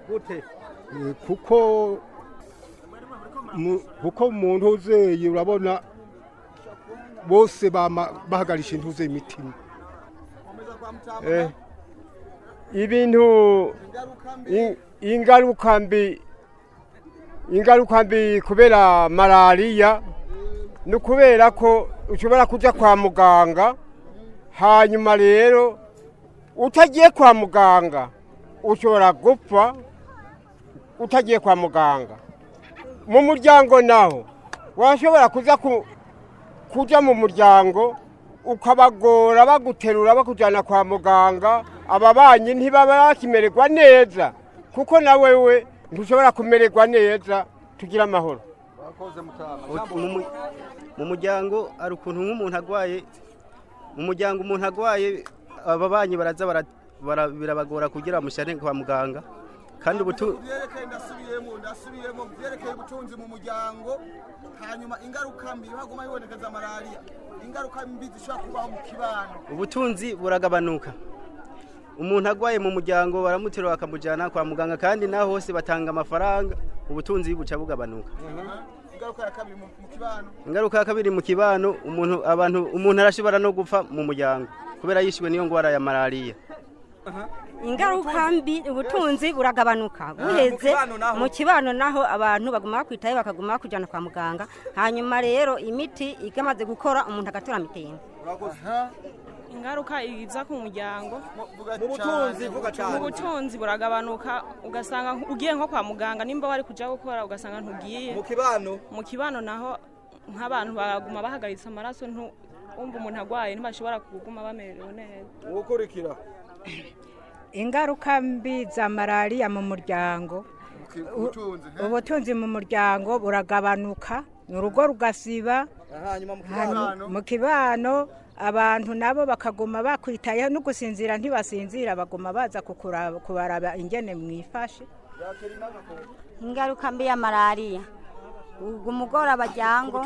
Kuko mu- kuko umuntu uzeye urabona bose bahagarisha intuze imitima. Eh, ibintu in- ingaruka mbi ingaruka mbi kubera malariya ni ukubera ko ushobora kujya kwa muganga hanyuma rero utagiye kwa muganga ushobora gupfa utagiye kwa muganga. Mu muryango naho washobora kuza ku- kuja mu muryango ukabagora baguterura bakujyana kwa muganga ababanyi ntibaba bakimererwa neza. Kuko na wewe ntushobora kumererwa neza tugira amahoro. Mu mu muryango hari ukuntu nk'umuntu arwaye mu muryango umuntu arwaye ababanyi baraza bara- bara- birabagora kugira bamushyane kwa muganga. Kandi ubutu byerekeye ndasubiyemo ndasubiyemo byerekeye ubutunzi mu muryango hanyuma ingaruka mbi haguma hibonekeza malariya ingaruka mbi zishobora kubaho mu kibano. Ubutunzi buragabanuka. Umuntu arwaye mu muryango baramuterura bakamujyana kwa muganga kandi naho hose batanga amafaranga. Ubutunzi buca bugabanuka. Ingaruka ya kabiri mu mu kibano. Ingaruka ya kabiri mu kibano umuntu abantu umuntu arashobora no gupfa mu muryango kubera yishyuwe n'iyo ndwara ya malariya. Ingaruka mbi ubutunzi buragabanuka. Buheze kibano naho? mu kibano naho abantu baguma bakwitaho bakaguma bakujyana kwa muganga. Hanyuma rero imiti igamaze gukora umuntu agatora mitende. Ingaruka iza ku muryango. Mu butunzi vuga cyane mu butunzi buragabanuka ugasanga ugiye nko kwa muganga nimba wari kujya gukora ugasanga ntugiye. Mu kibano. Mu kibano naho nk'abantu baguma bahagaritse amaraso wumva umuntu arwaye ntibashobora kuguma bamerewe neza. Ukurikira ingaruka mbi za malariya mu muryango. Ubutunzi mu muryango buragabanuka. Urugo rugasiba. Mu kibano abantu nabo bakaguma bakwitayeho no gusinzira ntibasinzira baguma baza kubaraba ingene mwifashe. Ingaruka mbi ya malariya uguma ugora abajyango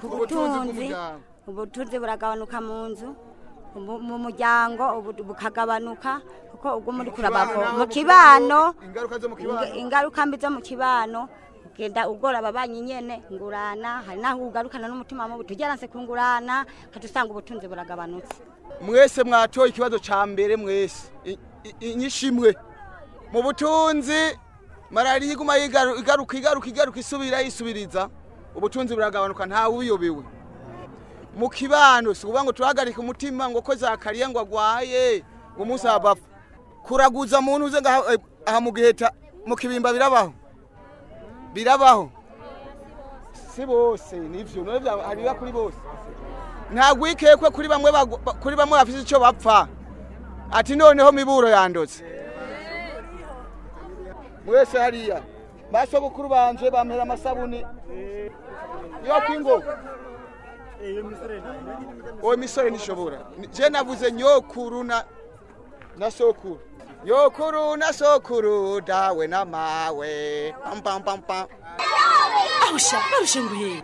ku butunzi ubutunzi buragabanuka mu nzu mu- mu muryango bukagabanuka kuko uguma uri kurabako mu kibano. ingaruka zo mu kibano. Inga- ingaruka mbi zo mu kibano. Ugenda ugora ababanyi nyene ngurana hari naho ugarukana n'umutima mubi tugeranse kungurana kati usanga ubutunzi buragabanutse. Mwese mwatoye ikibazo ca mbere mwese. I- i- inyishu imwe mu butunzi malariya iguma igaruka igaruka igaruka isubira yisubiriza ubutunzi buragabanuka ntawe ubiyobewe mu kibano si ukuvuga ngo turahagarike umutima ngo ko zakariya ngo agwaye ngo umunsi abapfa kuraguza muntu uze eh, aha mu giheta mu kibimba birabaho. Birabaho si bose vya- hariba kuri bose. Ntabwo wikekwe kuri bamwe kuri bamwe bafite icyo bapfa. Ati noneho miburo yandotse. Mwese hariya. Basogokuru banje bampera amasabuni. Yo kwingo. Owe misore ntishobora je navuze nyokuru na sokuru. Nyokuru na sokuru dawe na mawe. Pam pam pam pam. Ahusha barushe nguhere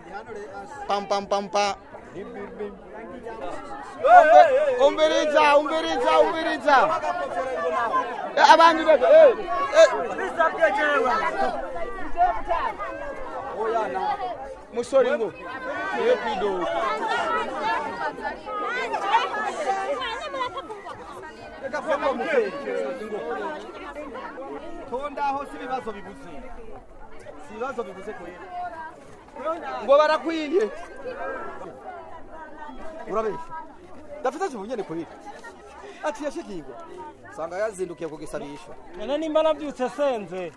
pam pam pam pam. Umbe- umbiriza umbiriza umbiriza. Eh, abandi bebe eh, eh. musore ngo. Niwe mu tondaho si ibibazo bibuze si ibibazo bibuze kure ngo barakwiye urabeshya dafite kibunyene kuri ati yashikirwa sanga yazindukiye ku gisabisho none nimba nabyutse senze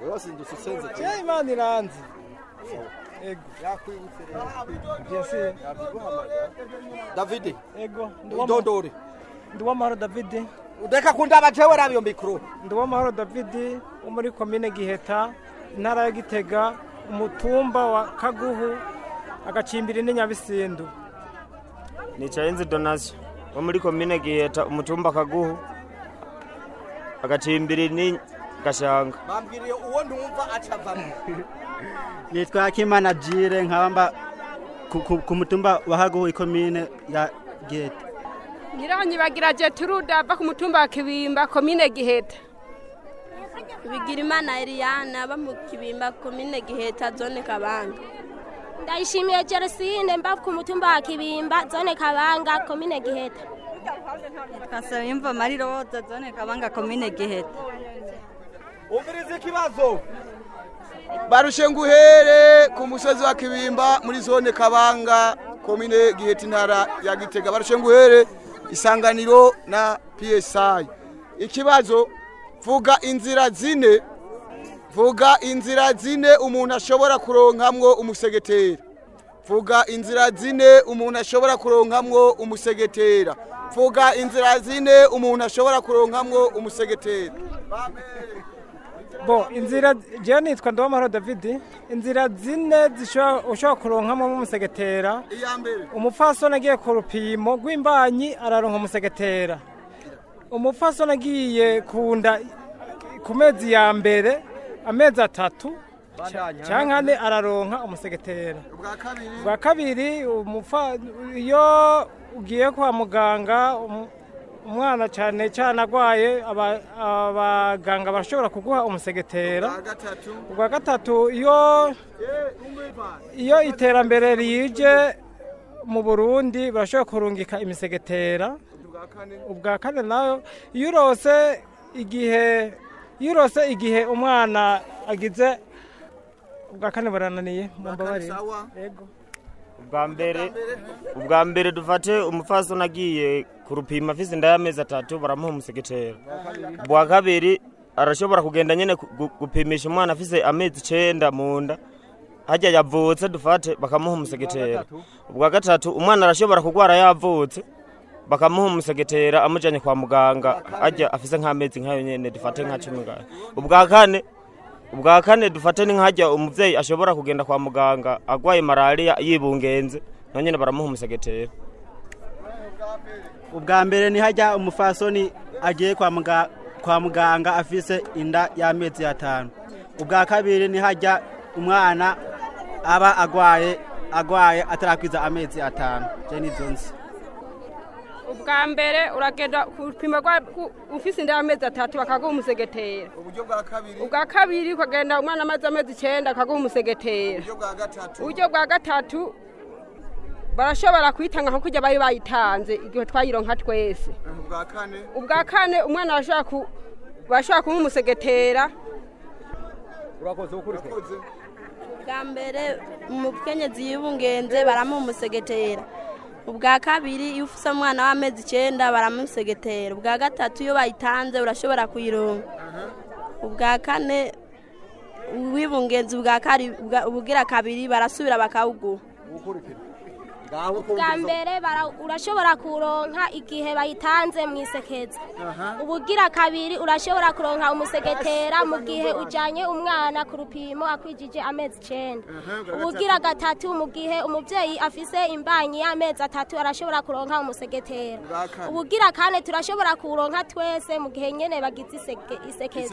wewe wasindutse usenze kure je imana iranzi ego. Yakwibutse byese davidi ego. Idondore ndi w'amahoro davidi udeka kundaba jewe rabiyo mikro. Ndi w'amahoro davidi wo muri komine giheta intara ya gitega umutumba wa kaguhu agacimbiri n'inyabisindu nicaye nzi donasiyo wo muri komine giheta umutumba kaguhu agacimbiri ni gashanga. Bambwiriye uwo ntumva acavamo. Nitwa Akimana Jire nkaba ku- ku- mutumba wa Haguhu ikomine ya Gete. Nyiranyibagira Jetrude ava ku mutumba wa Kibimba komine Giheta. Bigirimana Eliane aba mu Kibimba komine Giheta zone Kabanga. Ndayishimiye Jersine mba ku mutumba wa Kibimba zone Kabanga komine Giheta. Twasaba imva mari roza zone kabanga komine giheta. Umviriza ikibazo? Barushe nguhere ku musozi wa kibimba muri zone kabanga komine giheta intara ya gitega. Barushe nguhere. Isanganiro na psi ikibazo vuga inzira zine vuga inzira zine umuntu ashobora kuronkamwo umusegetera. Vuga inzira zine umuntu ashobora kuronkamwo umusegetera. Vuga inzira zine umuntu ashobora kuronkamwo umusegetera. Bo inzira jewe nitwa ndowamahoro davidi inzira zine ushobora kuronkamo umusegetera. Iya mbere. Umupfasoni agiye ku rupimo rw'imbanyi araronka umusegetera. Umupfasoni agiye kunda ku mezi ya mbere amezi atatu cyangwa ane araronka umusegetera. Ubwa kabiri. Bwa kabiri umupfa iyo ugiye kwa muganga um- umwana cyane cyane arwaye aba- abaganga bashobora kuguha umusegetera. Ubwa gatatu. Iyo iyo iterambere rije mu burundi barashobora kurungika imisegetera. Ubwa kane. Nayo iyo urose igihe iyo urose igihe umwana agize ubwa kane barananiye mumbabarire. yego. Ubwa mbere ubwa mbere dufate umupfasoni agiye ku rupima afise inda y'amezi atatu baramuha umusegetera ubwa kabiri arashobora kugenda gu- gupimisha umwana afise amezi icenda mu nda. Harya yavutse dufate bakamuha umusegetera ubwa gatatu umwana arashobora kugwara yavutse bakamuha umusegetera amujanye kwa muganga. Harya afise nk'amezi nk'ayo nyene dufate nka cumi ubwa kane ubwa kane dufate ni umuvyeyi ashobora kugenda kwa muganga agwaye malariya yibungenze nonyene baramuha umusegetera Ubwa mbere ni hajya umufasoni agiye kwa muga- kwa muganga afise inda y'amezi atanu. Ubwa kabiri ni hajya umwana aba agwaye agwaye atarakwiza amezi atanu. Je nizo nzi. Ubwa mbere uragenda ku- ufise inda y'amezi atatu bakaguha umusegetera uburyo bwa kabiri? Ubwa kabiri ukagenda umwana amaze amezi icenda bakaguha umusegetera uburyo bwa gatatu? Uburyo bwa gatatu barashobora kuyitanga nko kurya bari bayitanze igihe twayironka twese. Ubwa kane? Ubwa kane umwana bashobora kumuha umusegetera. Urakoze ubwa mbere umukenyezi yibungenze baramuha umusegetera. Ubwa kabiri iyo ufise umwana w'amezi icyenda baramusegetera. Ubwa gatatu iyo bayitanze urashobora kuyironka ubwa kane wibungenze ubwa kabiri barasubira bakawuguha Ubwa mbere urashobora kuronka igihe bayitanze mu isekeza. Ubugira kabiri urashobora kuronka umusegetera mu gihe ujanye umwana ku rupimo akwijije amezi icenda. Ubugira gatatu mu gihe umuvyeyi afise imbanyi y'amezi atatu arashobora kuronka umusegetera. Ubugira kane turashobora kuronka twese mu gihe nyene bagize iseke- isekeza.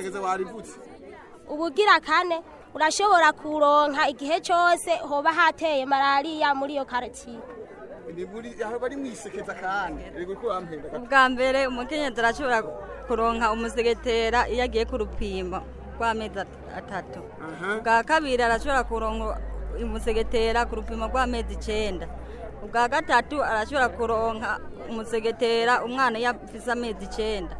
Ubugira kane urashobora kuronka igihe cyose hoba hateye malariya muri iyo muri aho bari mwisekeza kandi. Uri kurampenda ubwa mbere umukenyezi arashobora kuronka umusegetera iyo agiye ku rupimo rw'amezi at- atatu. Ubwa kabiri arashobora kuronka umusegetera ku rupimo rw'amezi icenda ubwa gatatu arashobora kuronka umusegetera umwana iyo afise amezi icenda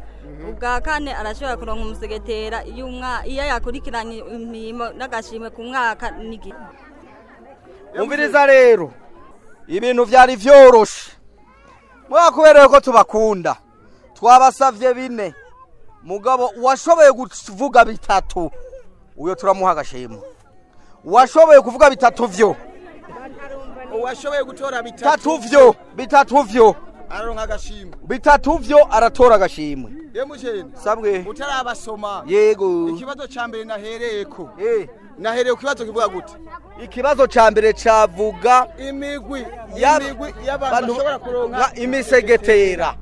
ubwa kane arashobora kuronka umusegetera iyo umwa- iyo yakurikiranye imirimo n'agashimwe ku mwaka n'igihe umviriza rero ibintu byari byoroshe mwakubereye ko tubakunda. Twabasavye bine. Mugabo uwashoboye kuvuga bitatu uyo turamuha agashimwe. Uwashoboye kuvuga bitatu vyo. Uwashoboye gutora bitatu vyo bitatu vyo. Araronka agashimwe. Bitatu vyo aratora agashimwe. Yemujeni sabwe. Utarabasoma yego. Ikibazo ca mbere nahereyeko nahereye ku kibazo kivuga gute? Ikibazo ca mbere cavuga imigwi imigwi y'abantu bantu- bashobora kuronka nka imisegetera.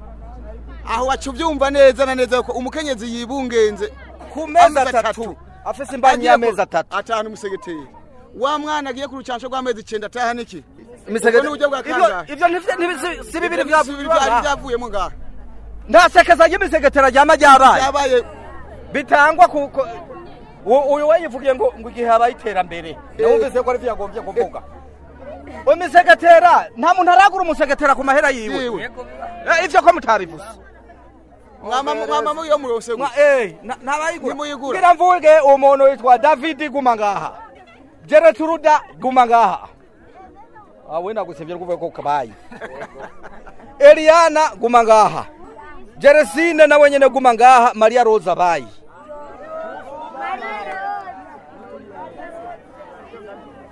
Aho wacu ubyumva neza na neza ko umukenyezi yibungenze ku mezi atatu. afise imbanyi y'amezi atatu. Atanu umusegeteri. Wa mwana agiye ku rucansho rw'amezi icenda ataha niki? Imisegeteri- Ubwo ni uburyo bwa Ivyo- kangahe ivyo ntivyo- ntibi- si- si bibiri Ivyo si bibiri vyavuye vyari vyavuyemo ngaha. Nta sekeza ry'imisegetera ryama ryabaye Ryabaye. bitangwa ku ku- u- uyu we yivugiye ngo ngo igihe habaye iterambere. Nawumvise ko arivyo yagombye kuvuga. Imisegetera nta muntu aragura umusegetera ku mahera yiwe. Eh, ivyo ko mutabivuze. Mwama mwama muyo murose Mwa- eh, na- ntabayigura Ntimuyigura. ngira mvuge umuntu witwa david guma ngaha. Geretruda guma ngaha. Awe nagusevye rikuvuga ko kabaye eliana guma ngaha. Jeresine nawe nyene guma ngaha maria rosa bayi.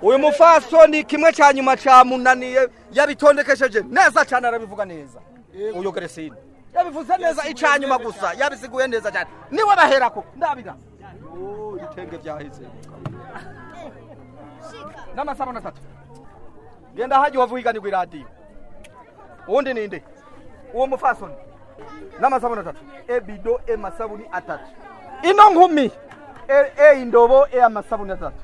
Uyu mufasoni kimwe cya nyuma cyamunaniye yabitondekesheje neza cyane arabivuga neza. Uyu geresine yabivuze neza icya nyuma gusa yabisiguye neza cyane ni we baherako ndabira. Oh, ibitenge byaheze n'amasabune atatu genda hajya wavuyiganirwa iradiyo uwundi ninde uwo mufasoni n'amasabune atatu ebido emasabuni atatu. Ino nkumi e, e indobo e amasabuni atatu.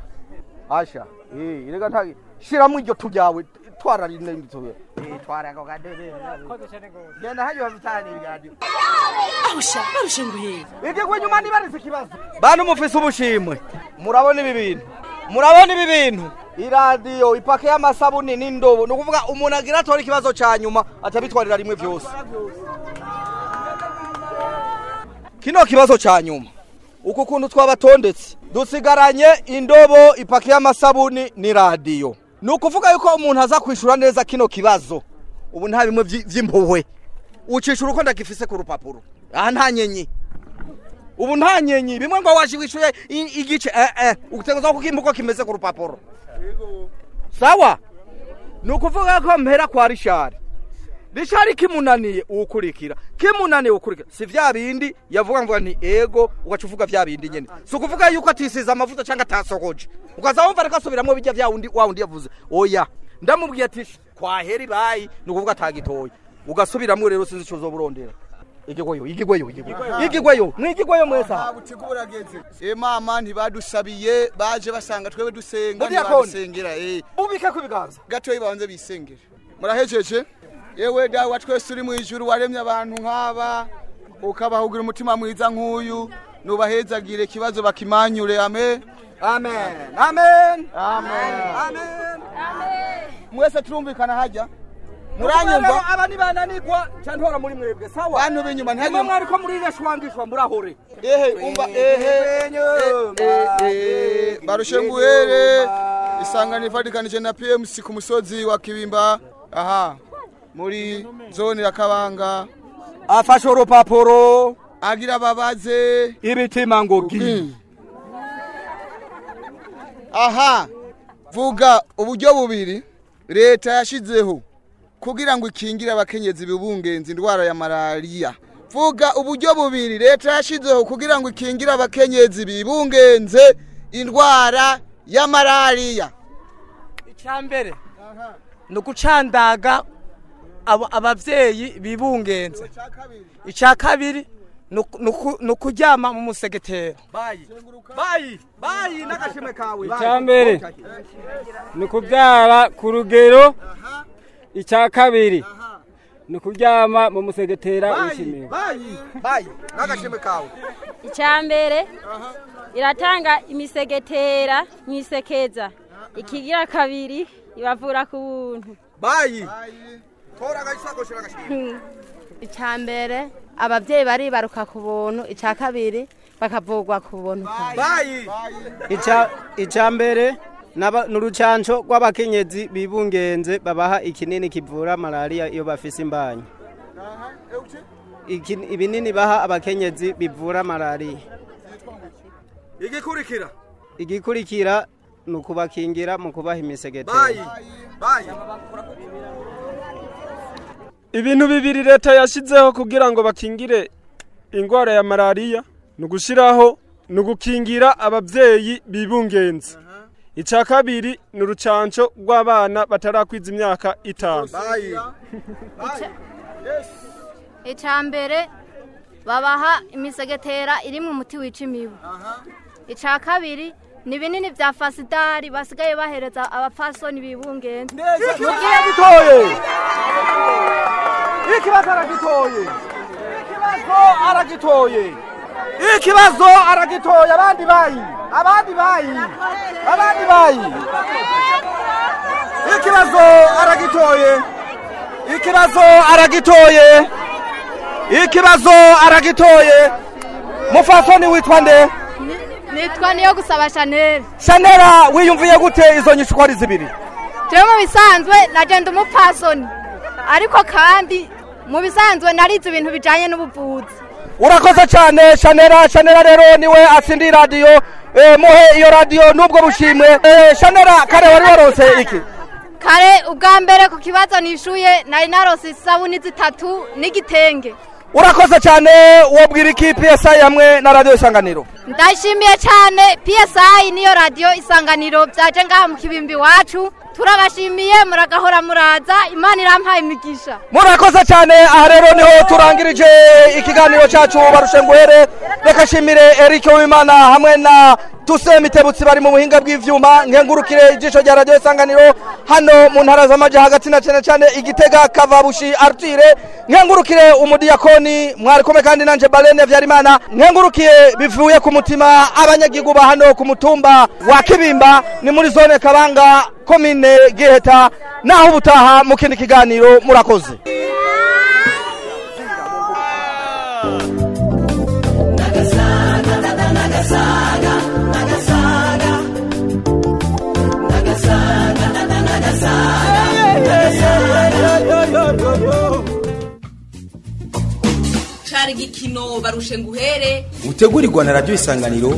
Asha. Eh irega ntagi shiramo iryo tujyawe twara rine tuye eh twara ngo gadebe genda hajya wabitani iradiyo ahusha barushe nguhere igigwe nyuma nibarise ikibazo bantu mufise ubushimwe murabona ibi bintu murabona ibi bintu. Iradiyo ipake y'amasabuni n'indobo ni ukuvuga umuntu agira atora ikibazo ca nyuma atabitwarira rimwe vyose. Kino kibazo ca nyuma. Uku kuntu twabatondetse. Dusigaranye indobo ipake y'amasabuni n'iradiyo ni ukuvuga yuko umuntu aza kwishura neza kino kibazo. Ubu nta bimwe vy'impuhwe. Ucishura uko ndagifise ku rupapuro. Aha nta nyenyi. Ubu nta nyenyi. Bimwe ngo waje wishuye i- igice eh eh ugutegereza ko kimbuko kimeze ku rupapuro. Sawa? Ni ukuvuga ko mpera kwa rishari rishari kimunaniye uwukurikira. Kimunaniye uwukurikira. Si vya bindi yavuga ngo ni ego ugaca uvuga vya bindi nyene. Si ukuvuga yuko atisize amavuta cyangwa atasogoje. Ukaza wumva ariko asubiramo bijya vya wundi wa wundi yavuze. Oya ndamubwiye ati kwahera ibayi ni ukuvuga atagitoye ugasubiramo rero sinzi ico uzoburondera igigweyo igigweyo igigweyo igigweyo mwigigweyo mwese aha e mama ntibadusabiye baje basanga twebwe dusenga ntibadusengera eh ubike ku biganza. Gatoyi babanze bisengere. Murahejeje? Yewe dawe twese uri mu ijuru waremye abantu nk'aba ukabahugira umutima mwiza nk'uyu nubahezagire ikibazo bakimanyure amen. Amen. Amen. Amen. Mwese turumvikana hajya muranyumva. Aba nibananigwa cantora muri mwebwe sawa? Bantu b'inyuma nimwe ntihagire mwariko murireshwangishwa murahore. Ehe umva ehe. barushe nguhere isangano ifatikanije na PMC ku musozi wa Kibimba. Aha. Muri zone ya Kabanga. Afashe urupapuro. Agira babaze. Ibitima ngo gi aha. Vuga uburyo bubiri. Leta yashizeho. Kugira ngo ikingire abakenyezi bibungenza indwara ya malariya. Vuga uburyo bubiri leta yashizeho kugira ngo ikingire abakenyezi bibungenze indwara ya malariya. Icyambere ni ugucandaga abavyeyi bibungenze icya kabiri? Ni uku- ni uku- ni ukuryama mu musegetera bayi. Bayi bayi n'agashimwe kawe. Bayi. icyambere ni ukubyara ku rugero icya kabiri ni ukuryama mu musegetera bayi wishimiye bayi bayi n'agashimwe kawe. Icyambere iratanga imisegetera mwisekeza ikigira kabiri ibavura ku buntu. Bayi. Tora agasakoshi n'agashimwe icya mbere ababyeyi baribaruka ku buntu. Icya kabiri bakavugwa ku buntu. Bayi. Icya mbere naba- ni urucanco rw'abakenyezi bibungenze babaha ikinini kivura malariya iyo bafise imbanyi. Iki- ibinini baha abakenyezi bivura malariya igikurikira. Igikurikira ni ukubakingira mu kubaha bayi ibintu bibiri leta yashyizeho kugira ngo bakingire indwara ya malariya ni ugushyiraho ni ugukingira ababyeyi bibungenze. Icya kabiri ni urucanco rw'abana batarakwiza imyaka itanu. Icya mbere babaha imisegetera irimo umuti wica imibu. Icya kabiri ni binini bya fasidari basigaye bahereza abapfasoni bibungenze gitoye ikibazo aragitoye ikibazo aragitoye ikibazo aragitoye abandi bayi abandi bayi abandi bayi. Ikibazo aragitoye ikibazo aragitoye ikibazo aragitoye. Mufasoni witwa nde? Nitwa niyo gusaba chanel shanera wiyumviye gute izo nyishu ko ari zibiri? Jewe mu bisanzwe nagenda umupfasoni ariko kandi mu bisanzwe narize ibintu bijyanye n'ubuvuzi. Urakoze cyane shanera shanera rero ni we atsindiye radiyo eh, muhe iyo radiyo n'ubwo bushimwe. Eh, shanera kare wari warose iki? Kare ubwa mbere ku kibazo nishuye nari narose isabuni zitatu n'igitenge. Urakoze cyane wobwira iki psi hamwe na radiyo isanganiro? Ndashimiye cyane psi niyo radiyo isanganiro byaje ngaha mu kibimbi iwacu turabashimiye muragahora muraza imana irampaye imigisha. Murakoze cyane aha rero ni ho turangirije ikiganiro cyacu barushe nguhere reka nshimire eric wimana hamwe na tuse mitebutsi bari mu buhinga bw'ivyuma. Nkengurukire ijisho rya radiyo isanganiro. Hano mu ntara z'amajya hagati na cyane cyane igitega kavabushi artire. Nkengurukire umudiyakoni mwari kumwe kandi nanje balene vyarimana. Nkengurukiye bivuye ku mutima abanyagihugu ba hano ku mutumba wa kibimba. Ni muri zone kabanga komine giheta naho ubutaha mu kindi kiganiro murakoze. Cari igikino barushe nguhere gutegurirwa na radiyo isanganiro.